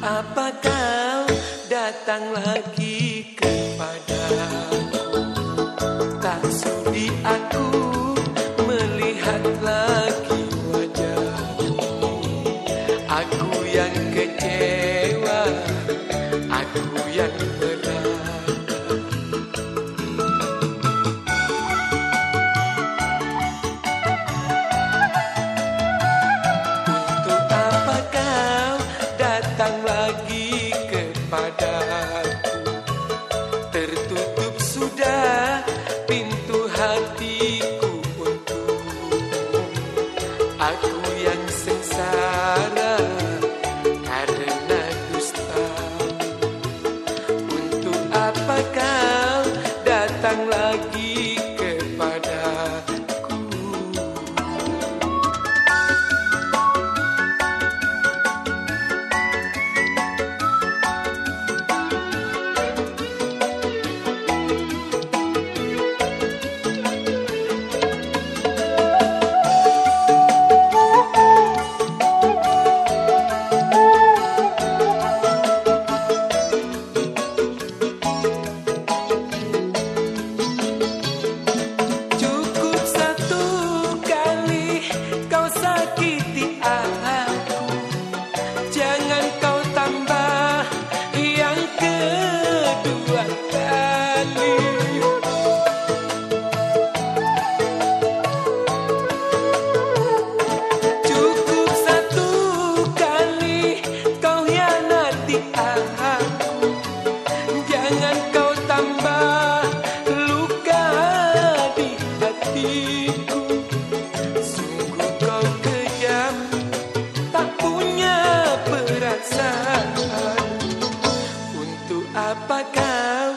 Apa kau datang lagi kepada Tak sudi aku. Sudah pintu hatiku untukmu Aku yang sengsara karena dusta. Untuk apa kau datang lagi apa kau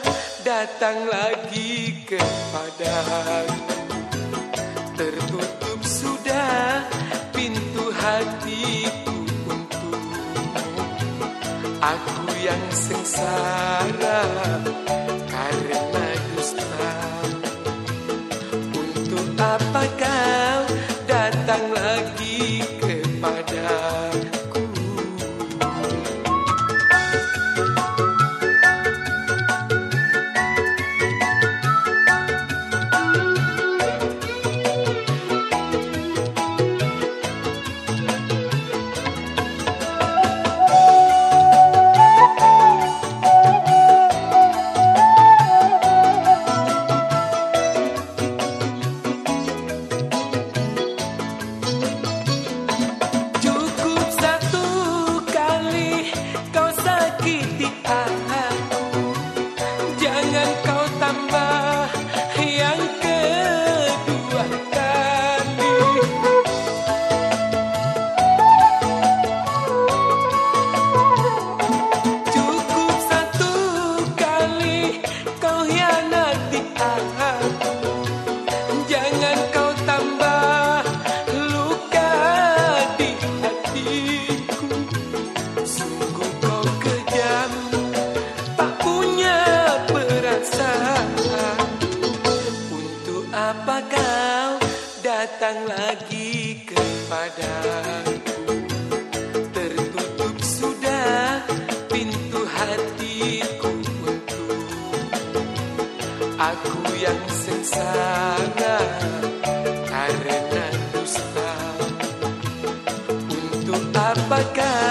datang lagi kepadaku Tertutup sudah pintu hatiku untukmu Aku yang sengsara Jangan kau tambah yang kedua kali Cukup satu kali kau hianati aku. Jangan kau tambah luka di hatiku. Sungguh kau datang lagi kepadaku Tertutup sudah pintu hatiku untuk Aku yang sengsara karena dusta. Untuk apakah